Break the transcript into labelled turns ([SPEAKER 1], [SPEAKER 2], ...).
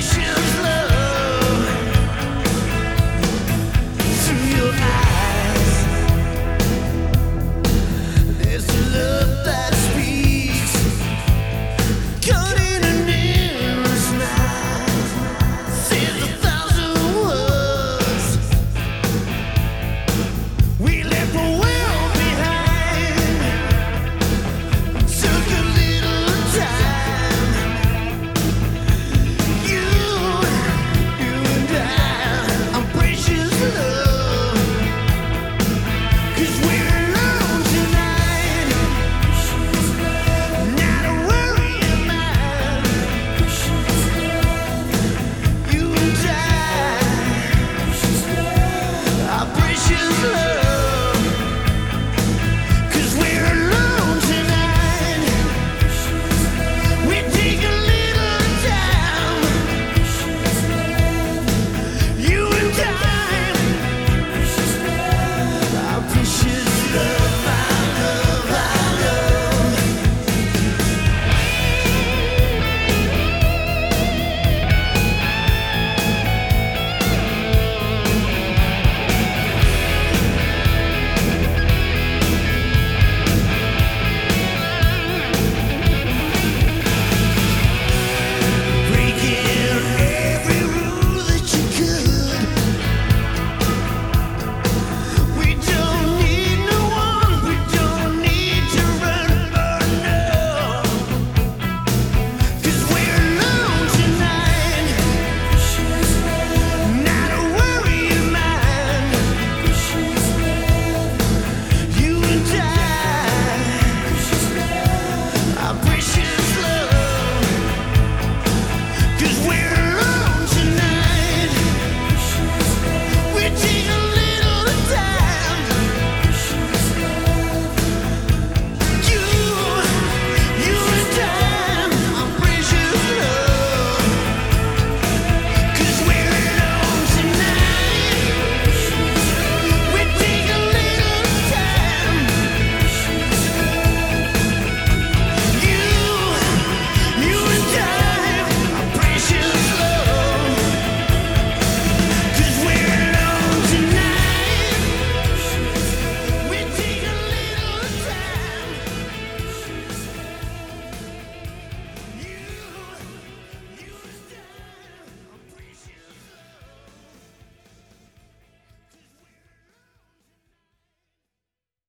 [SPEAKER 1] Generation